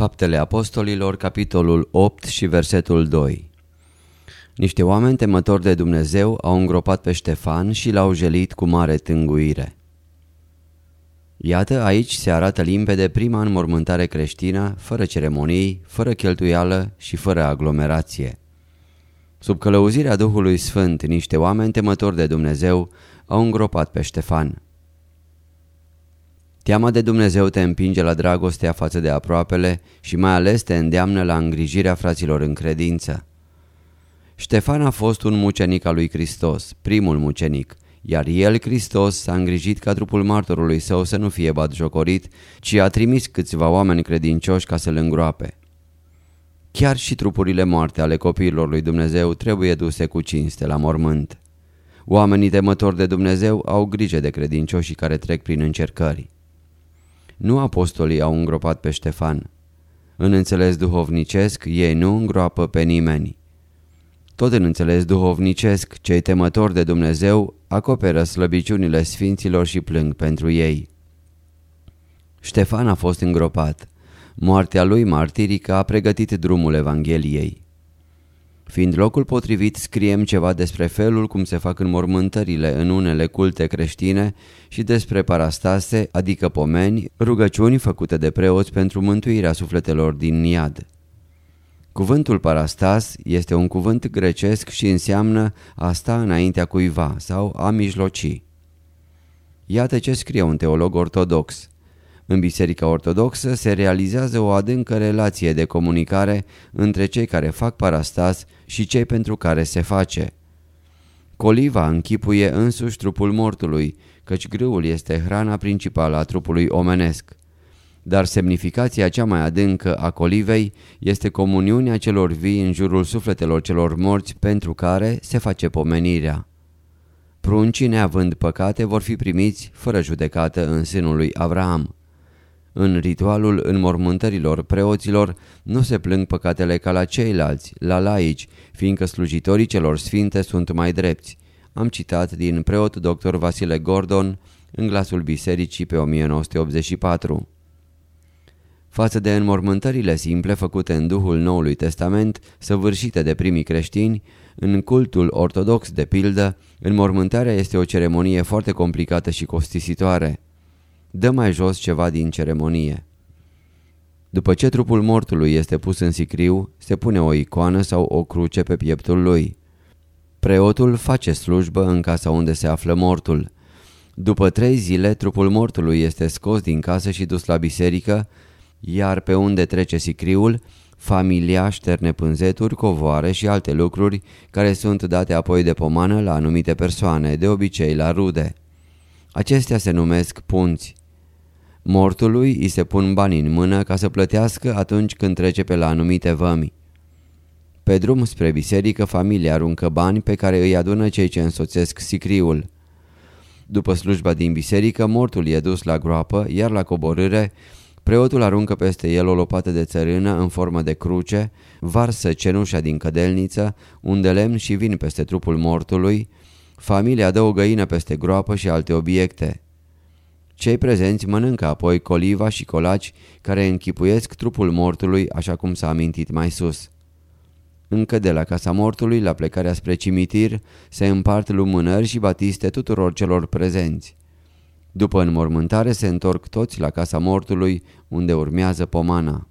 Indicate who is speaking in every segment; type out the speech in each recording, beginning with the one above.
Speaker 1: Faptele Apostolilor, capitolul 8 și versetul 2 Niște oameni temători de Dumnezeu au îngropat pe Ștefan și l-au jelit cu mare tânguire. Iată, aici se arată limpede prima înmormântare creștină, fără ceremonii, fără cheltuială și fără aglomerație. Sub călăuzirea Duhului Sfânt, niște oameni temători de Dumnezeu au îngropat pe Ștefan. Teama de Dumnezeu te împinge la dragostea față de aproapele și mai ales te îndeamnă la îngrijirea fraților în credință. Ștefan a fost un mucenic al lui Hristos, primul mucenic, iar el, Hristos, s-a îngrijit ca trupul martorului său să nu fie batjocorit, ci a trimis câțiva oameni credincioși ca să-l îngroape. Chiar și trupurile moarte ale copiilor lui Dumnezeu trebuie duse cu cinste la mormânt. Oamenii temători de Dumnezeu au grijă de credincioșii care trec prin încercări. Nu apostolii au îngropat pe Ștefan. În înțeles duhovnicesc, ei nu îngroapă pe nimeni. Tot în înțeles duhovnicesc, cei temători de Dumnezeu acoperă slăbiciunile sfinților și plâng pentru ei. Ștefan a fost îngropat. Moartea lui martirică a pregătit drumul Evangheliei. Fiind locul potrivit, scriem ceva despre felul cum se fac înmormântările în unele culte creștine și despre parastase, adică pomeni, rugăciuni făcute de preoți pentru mântuirea sufletelor din niad. Cuvântul parastas este un cuvânt grecesc și înseamnă a sta înaintea cuiva sau a mijloci. Iată ce scrie un teolog ortodox. În Biserica Ortodoxă se realizează o adâncă relație de comunicare între cei care fac parastas și cei pentru care se face. Coliva închipuie însuși trupul mortului, căci grâul este hrana principală a trupului omenesc. Dar semnificația cea mai adâncă a colivei este comuniunea celor vii în jurul sufletelor celor morți pentru care se face pomenirea. Pruncii neavând păcate vor fi primiți fără judecată în sânul lui Avraam. În ritualul înmormântărilor preoților nu se plâng păcatele ca la ceilalți, la laici, fiindcă slujitorii celor sfinte sunt mai drepți. Am citat din preot dr. Vasile Gordon în glasul bisericii pe 1984. Față de înmormântările simple făcute în Duhul Noului Testament, săvârșite de primii creștini, în cultul ortodox de pildă, înmormântarea este o ceremonie foarte complicată și costisitoare. Dă mai jos ceva din ceremonie. După ce trupul mortului este pus în sicriu, se pune o icoană sau o cruce pe pieptul lui. Preotul face slujbă în casa unde se află mortul. După trei zile, trupul mortului este scos din casă și dus la biserică, iar pe unde trece sicriul, familia șterne pânzeturi, covoare și alte lucruri care sunt date apoi de pomană la anumite persoane, de obicei la rude. Acestea se numesc punți. Mortului îi se pun bani în mână ca să plătească atunci când trece pe la anumite vămi. Pe drum spre biserică, familia aruncă bani pe care îi adună cei ce însoțesc sicriul. După slujba din biserică, mortul e dus la groapă, iar la coborâre, preotul aruncă peste el o lopată de țărână în formă de cruce, varsă cenușa din cădelniță, un de lemn și vin peste trupul mortului, familia dă o găină peste groapă și alte obiecte. Cei prezenți mănâncă apoi coliva și colaci care închipuiesc trupul mortului așa cum s-a amintit mai sus. Încă de la casa mortului, la plecarea spre cimitir, se împart lumânări și batiste tuturor celor prezenți. După înmormântare se întorc toți la casa mortului, unde urmează pomana.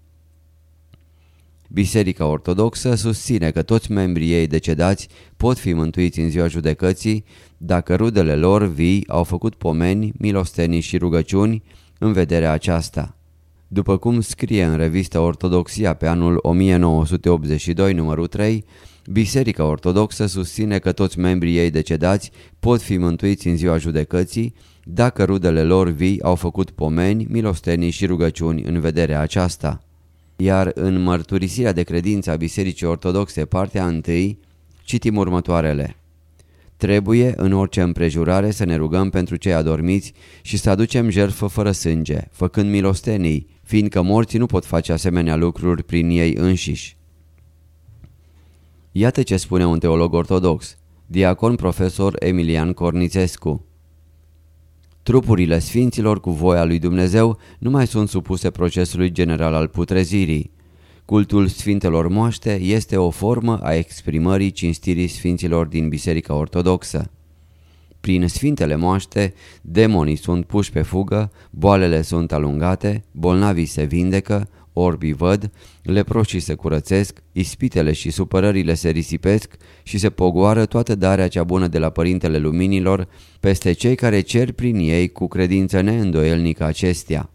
Speaker 1: Biserica Ortodoxă susține că toți membrii ei decedați pot fi mântuiți în ziua judecății dacă rudele lor vii au făcut pomeni, milostenii și rugăciuni în vederea aceasta. După cum scrie în revista Ortodoxia pe anul 1982, numărul 3, Biserica Ortodoxă susține că toți membrii ei decedați pot fi mântuiți în ziua judecății dacă rudele lor vii au făcut pomeni, milostenii și rugăciuni în vederea aceasta. Iar în mărturisirea de credință a Bisericii Ortodoxe, partea 1, citim următoarele. Trebuie în orice împrejurare să ne rugăm pentru cei adormiți și să aducem jertfă fără sânge, făcând milostenii, fiindcă morții nu pot face asemenea lucruri prin ei înșiși. Iată ce spune un teolog ortodox, diacon profesor Emilian Cornițescu. Trupurile sfinților cu voia lui Dumnezeu nu mai sunt supuse procesului general al putrezirii. Cultul Sfintelor Moaște este o formă a exprimării cinstirii Sfinților din Biserica Ortodoxă. Prin Sfintele Moaște, demonii sunt puși pe fugă, boalele sunt alungate, bolnavii se vindecă, orbii văd, leproșii se curățesc, ispitele și supărările se risipesc și se pogoară toată darea cea bună de la Părintele Luminilor peste cei care cer prin ei cu credință neîndoielnică acestea.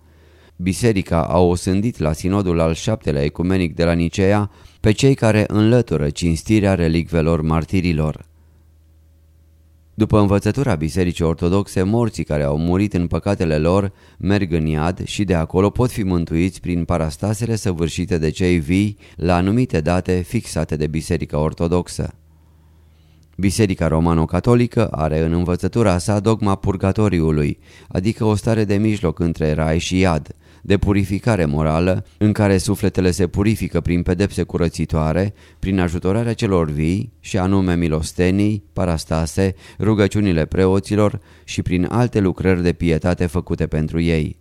Speaker 1: Biserica a osândit la sinodul al șaptelea ecumenic de la Nicea pe cei care înlătură cinstirea relicvelor martirilor. După învățătura Bisericii Ortodoxe, morții care au murit în păcatele lor merg în iad și de acolo pot fi mântuiți prin parastasele săvârșite de cei vii la anumite date fixate de Biserica Ortodoxă. Biserica Romano-Catolică are în învățătura sa dogma purgatoriului, adică o stare de mijloc între rai și iad, de purificare morală, în care sufletele se purifică prin pedepse curățitoare, prin ajutorarea celor vii, și anume milostenii, parastase, rugăciunile preoților și prin alte lucrări de pietate făcute pentru ei.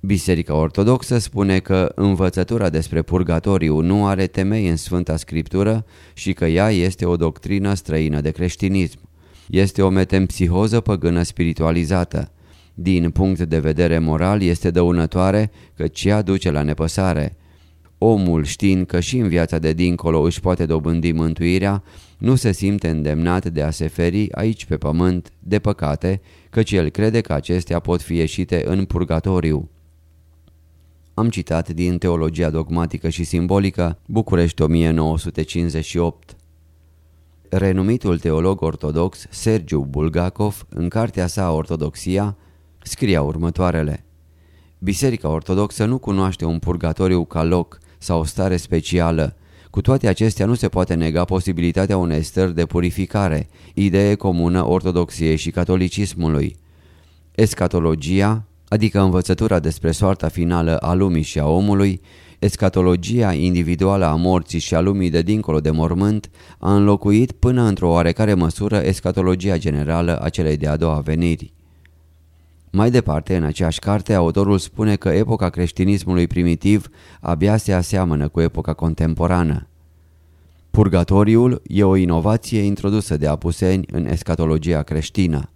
Speaker 1: Biserica Ortodoxă spune că învățătura despre purgatoriu nu are temei în Sfânta Scriptură și că ea este o doctrină străină de creștinism. Este o metempsihoză păgână spiritualizată. Din punct de vedere moral este dăunătoare căci ea duce la nepăsare. Omul știind că și în viața de dincolo își poate dobândi mântuirea, nu se simte îndemnat de a se feri aici pe pământ de păcate, căci el crede că acestea pot fi ieșite în purgatoriu. Am citat din Teologia dogmatică și simbolică, București 1958. Renumitul teolog ortodox Sergiu Bulgakov, în cartea sa Ortodoxia, scria următoarele. Biserica ortodoxă nu cunoaște un purgatoriu ca loc sau o stare specială. Cu toate acestea nu se poate nega posibilitatea unei stări de purificare, idee comună ortodoxiei și catolicismului. Escatologia, adică învățătura despre soarta finală a lumii și a omului, escatologia individuală a morții și a lumii de dincolo de mormânt a înlocuit până într-o oarecare măsură escatologia generală a celei de-a doua veniri. Mai departe, în aceeași carte, autorul spune că epoca creștinismului primitiv abia se aseamănă cu epoca contemporană. Purgatoriul e o inovație introdusă de apuseni în escatologia creștină.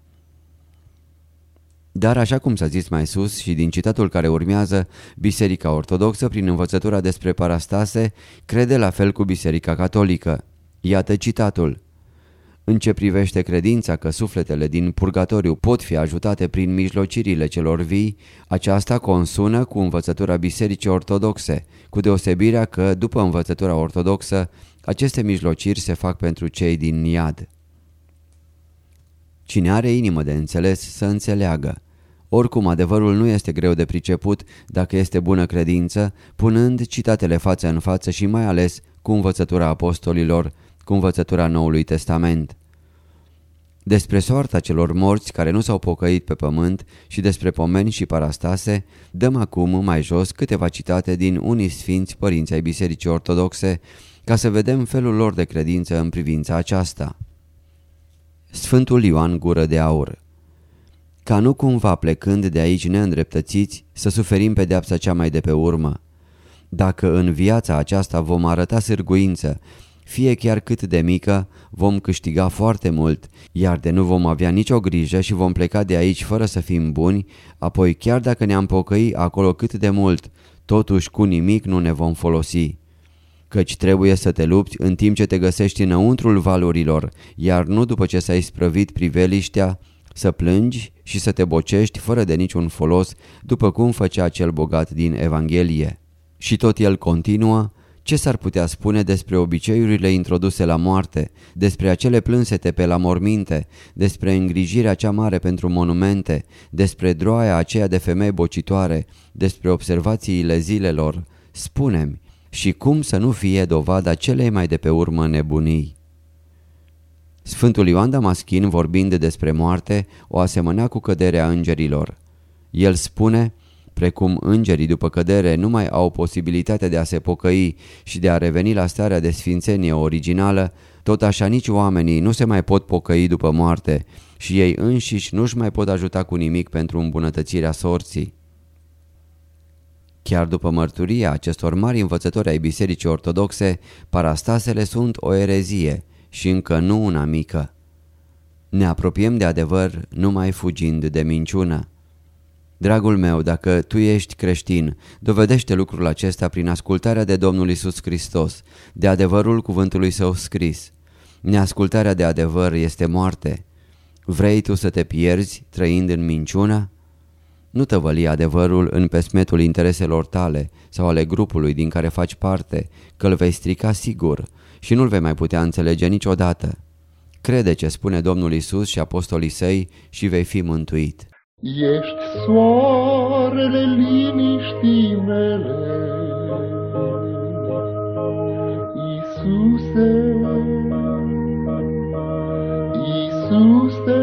Speaker 1: Dar așa cum s-a zis mai sus și din citatul care urmează, Biserica Ortodoxă, prin învățătura despre parastase, crede la fel cu Biserica Catolică. Iată citatul. În ce privește credința că sufletele din purgatoriu pot fi ajutate prin mijlocirile celor vii, aceasta consună cu învățătura Bisericii Ortodoxe, cu deosebirea că, după învățătura ortodoxă, aceste mijlociri se fac pentru cei din iad. Cine are inimă de înțeles să înțeleagă. Oricum, adevărul nu este greu de priceput dacă este bună credință, punând citatele față în față și mai ales cu învățătura apostolilor, cu învățătura Noului Testament. Despre soarta celor morți care nu s-au pocăit pe pământ și despre pomeni și parastase, dăm acum mai jos câteva citate din unii sfinți părinți ai Bisericii Ortodoxe, ca să vedem felul lor de credință în privința aceasta. Sfântul Ioan Gură de Aur Ca nu cumva plecând de aici neîndreptățiți, să suferim pedeapsa cea mai de pe urmă. Dacă în viața aceasta vom arăta sârguință fie chiar cât de mică, vom câștiga foarte mult, iar de nu vom avea nicio grijă și vom pleca de aici fără să fim buni, apoi chiar dacă ne-am pocăi acolo cât de mult, totuși cu nimic nu ne vom folosi. căci trebuie să te lupți în timp ce te găsești înăuntrul valurilor, iar nu după ce s-ai sprăvit priveliștea, să plângi și să te bocești fără de niciun folos, după cum făcea cel bogat din Evanghelie. Și tot el continuă, ce s-ar putea spune despre obiceiurile introduse la moarte, despre acele plânsete pe la morminte, despre îngrijirea cea mare pentru monumente, despre droaia aceea de femei bocitoare, despre observațiile zilelor? Spunem, și cum să nu fie dovada celei mai de pe urmă nebunii? Sfântul Ioan Damaschin, vorbind despre moarte, o asemănea cu căderea îngerilor. El spune, precum îngerii după cădere nu mai au posibilitatea de a se pocăi și de a reveni la starea de sfințenie originală, tot așa nici oamenii nu se mai pot pocăi după moarte și ei înșiși nu-și mai pot ajuta cu nimic pentru îmbunătățirea sorții. Chiar după mărturia acestor mari învățători ai Bisericii Ortodoxe, parastasele sunt o erezie și încă nu una mică. Ne apropiem de adevăr numai fugind de minciună. Dragul meu, dacă tu ești creștin, dovedește lucrul acesta prin ascultarea de Domnul Isus Hristos, de adevărul cuvântului său scris. Neascultarea de adevăr este moarte. Vrei tu să te pierzi trăind în minciună? Nu tăvăli adevărul în pesmetul intereselor tale sau ale grupului din care faci parte, că îl vei strica sigur și nu-l vei mai putea înțelege niciodată. Crede ce spune Domnul Isus și apostolii săi și vei fi mântuit.
Speaker 2: Ești soarele liniștii mele, Iisuse, Iisuse,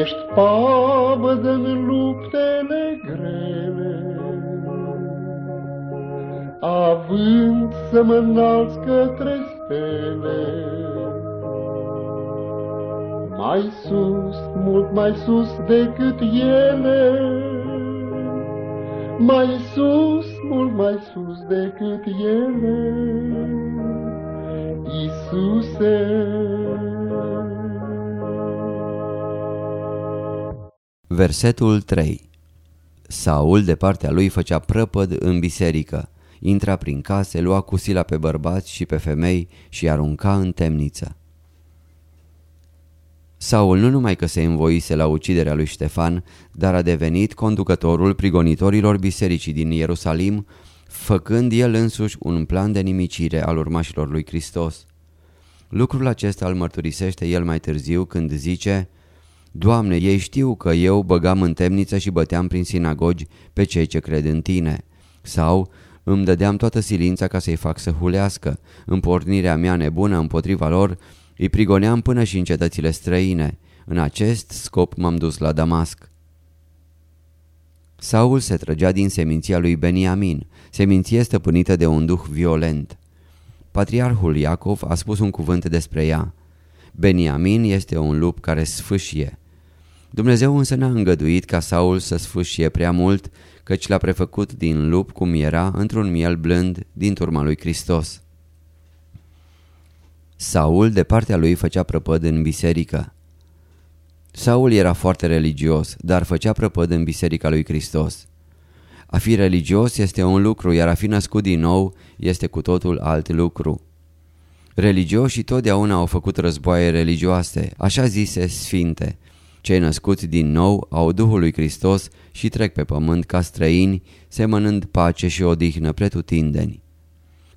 Speaker 2: Ești pavăză în luptele grele, Având să mă înalți către stele, mai sus, mult mai sus decât ele, mai sus, mult mai sus decât ele, Iisuse.
Speaker 1: Versetul 3 Saul de partea lui făcea prăpăd în biserică, intra prin case, lua cu sila pe bărbați și pe femei și arunca în temniță. Saul nu numai că se învoise la uciderea lui Ștefan, dar a devenit conducătorul prigonitorilor bisericii din Ierusalim, făcând el însuși un plan de nimicire al urmașilor lui Hristos. Lucrul acesta îl mărturisește el mai târziu când zice Doamne, ei știu că eu băgam în temniță și băteam prin sinagogi pe cei ce cred în Tine. Sau îmi dădeam toată silința ca să-i fac să hulească. În pornirea mea nebună împotriva lor îi prigoneam până și în cetățile străine. În acest scop m-am dus la Damasc. Saul se trăgea din seminția lui Beniamin, seminție stăpânită de un duh violent. Patriarhul Iacov a spus un cuvânt despre ea. Beniamin este un lup care sfâșie. Dumnezeu însă n-a îngăduit ca Saul să sfâșie prea mult, căci l-a prefăcut din lup cum era într-un miel blând din turma lui Hristos. Saul de partea lui făcea prăpăd în biserică. Saul era foarte religios, dar făcea prăpăd în biserica lui Hristos. A fi religios este un lucru, iar a fi născut din nou este cu totul alt lucru. Religioșii totdeauna au făcut războaie religioase, așa zise sfinte. Cei născuți din nou au Duhul lui Hristos și trec pe pământ ca străini, semănând pace și odihnă pretutindeni.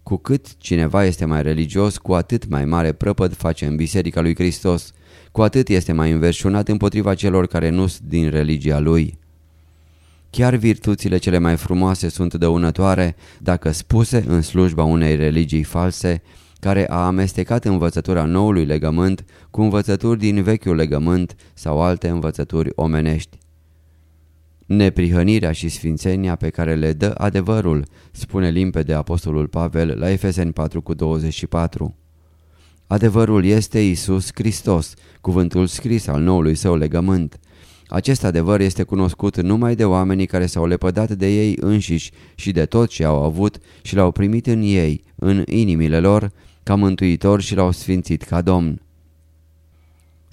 Speaker 1: Cu cât cineva este mai religios, cu atât mai mare prăpăd face în Biserica lui Hristos, cu atât este mai înverșunat împotriva celor care nu sunt din religia lui. Chiar virtuțile cele mai frumoase sunt dăunătoare dacă spuse în slujba unei religii false, care a amestecat învățătura noului legământ cu învățături din vechiul legământ sau alte învățături omenești. Neprihănirea și sfințenia pe care le dă adevărul, spune limpede Apostolul Pavel la Efeseni 4 cu 24. Adevărul este Isus Hristos, cuvântul scris al noului său legământ. Acest adevăr este cunoscut numai de oamenii care s-au lepădat de ei înșiși și de tot ce au avut și l-au primit în ei, în inimile lor, ca mântuitor și l-au sfințit ca domn.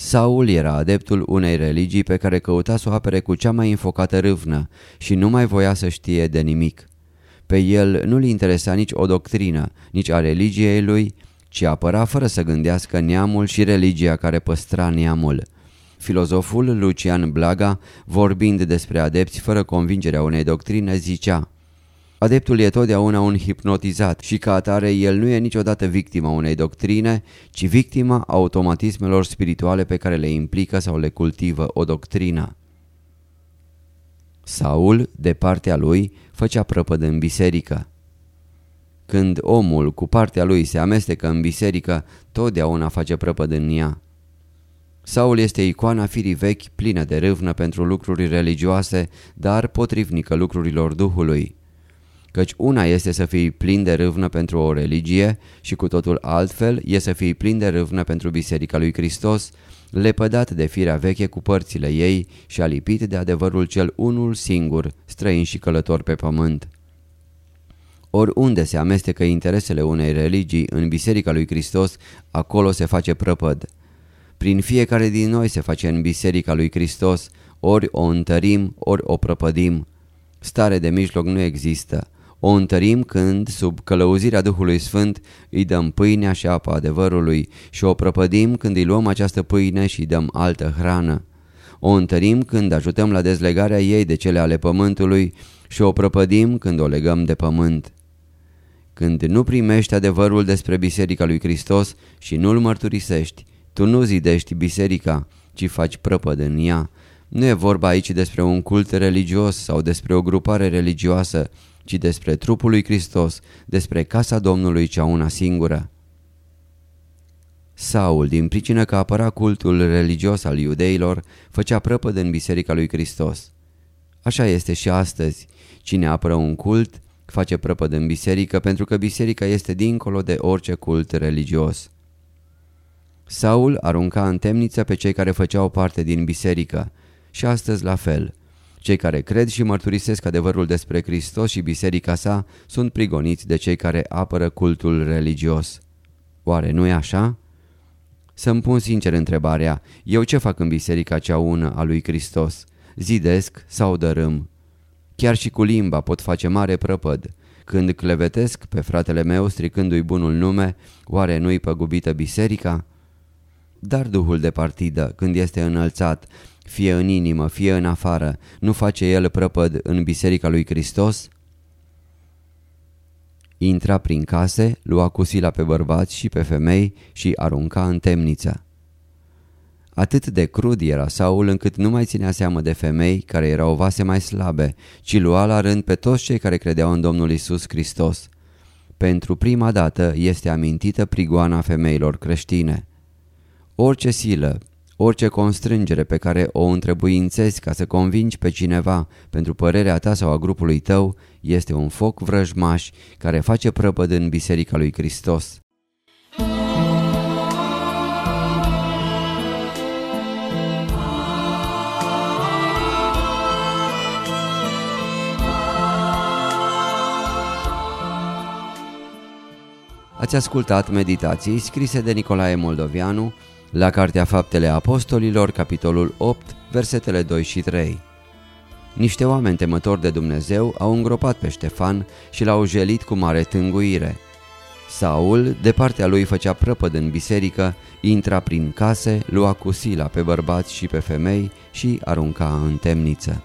Speaker 1: Saul era adeptul unei religii pe care căuta să o apere cu cea mai înfocată râvnă și nu mai voia să știe de nimic. Pe el nu-l interesa nici o doctrină, nici a religiei lui, ci apăra fără să gândească neamul și religia care păstra neamul. Filozoful Lucian Blaga, vorbind despre adepți fără convingerea unei doctrine, zicea Adeptul e totdeauna un hipnotizat și ca atare el nu e niciodată victima unei doctrine, ci victima automatismelor spirituale pe care le implică sau le cultivă o doctrină. Saul, de partea lui, făcea prăpăd în biserică. Când omul cu partea lui se amestecă în biserică, totdeauna face prăpăd în ea. Saul este icoana firii vechi plină de râvnă pentru lucruri religioase, dar potrivnică lucrurilor Duhului. Căci una este să fii plin de râvnă pentru o religie și cu totul altfel e să fii plin de râvnă pentru Biserica lui Hristos, lepădat de firea veche cu părțile ei și alipit de adevărul cel unul singur, străin și călător pe pământ. Oriunde se amestecă interesele unei religii în Biserica lui Hristos, acolo se face prăpăd. Prin fiecare din noi se face în Biserica lui Hristos, ori o întărim, ori o prăpădim. Stare de mijloc nu există. O întărim când, sub călăuzirea Duhului Sfânt, îi dăm pâinea și apa adevărului și o prăpădim când îi luăm această pâine și îi dăm altă hrană. O întărim când ajutăm la dezlegarea ei de cele ale pământului și o prăpădim când o legăm de pământ. Când nu primești adevărul despre Biserica lui Hristos și nu-l mărturisești, tu nu zidești biserica, ci faci prăpăd în ea. Nu e vorba aici despre un cult religios sau despre o grupare religioasă, ci despre trupul lui Hristos, despre casa Domnului cea una singură. Saul, din pricină că apăra cultul religios al iudeilor, făcea prăpăd în biserica lui Hristos. Așa este și astăzi. Cine apără un cult, face prăpăd în biserică pentru că biserica este dincolo de orice cult religios. Saul arunca în temniță pe cei care făceau parte din biserică și astăzi la fel. Cei care cred și mărturisesc adevărul despre Hristos și biserica sa sunt prigoniți de cei care apără cultul religios. Oare nu e așa? Să-mi pun sincer întrebarea, eu ce fac în biserica cea ună a lui Hristos? Zidesc sau dărâm? Chiar și cu limba pot face mare prăpăd. Când clevetesc pe fratele meu stricându-i bunul nume, oare nu-i păgubită biserica? Dar duhul de partidă, când este înălțat, fie în inimă, fie în afară, nu face el prăpăd în biserica lui Hristos? Intra prin case, lua cu sila pe bărbați și pe femei și arunca în temniță. Atât de crud era Saul încât nu mai ținea seamă de femei care erau vase mai slabe, ci lua la rând pe toți cei care credeau în Domnul Isus Hristos. Pentru prima dată este amintită prigoana femeilor creștine. Orice silă, orice constrângere pe care o întrebuințezi ca să convingi pe cineva pentru părerea ta sau a grupului tău este un foc vrăjmaș care face prăpăd în Biserica lui Hristos. Ați ascultat meditații scrise de Nicolae Moldovianu la Cartea Faptele Apostolilor, capitolul 8, versetele 2 și 3. Niște oameni temători de Dumnezeu au îngropat pe Ștefan și l-au jelit cu mare tânguire. Saul, de partea lui făcea prăpăd în biserică, intra prin case, lua cu sila pe bărbați și pe femei și arunca în temniță.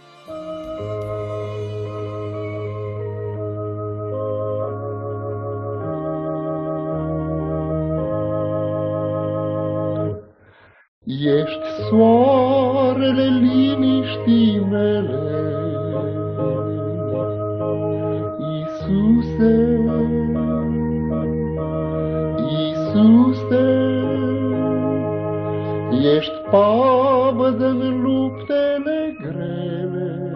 Speaker 2: Ești pavăză în luptele grele,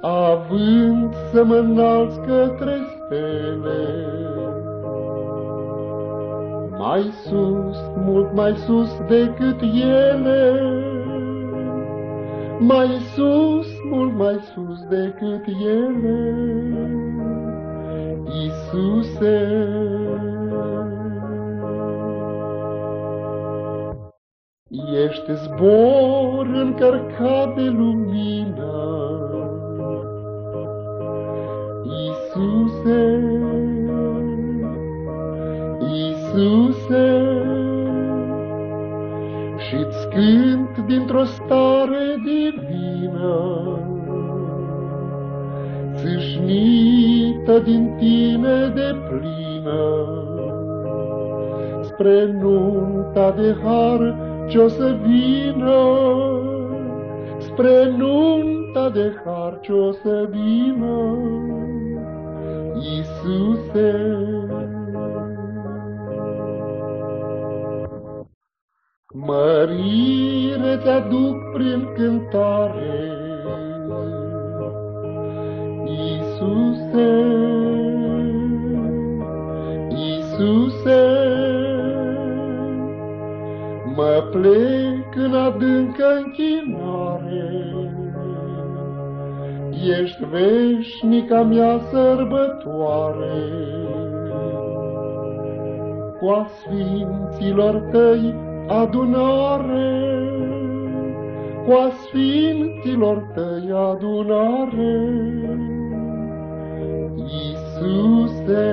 Speaker 2: Având să mă înalți către stele, mai sus, mult mai sus decât ele, mai sus, mult mai sus decât ele, Iisuse. Ești zbor încărcat de lumină, Iisuse, Iisuse, și-ți cânt dintr-o stare divină, țâșnită din tine de plină, spre nunta de har ce-o să vină, spre nunta de har ce-o să vină, Iisuse. Mărire te-aduc prin cântare, Iisuse, Iisuse, mă plec în adâncă închinare. Ești veșnica mea sărbătoare, cu a sfinților tăi adunare, cu a sfinților tăi adunare. Iisuse,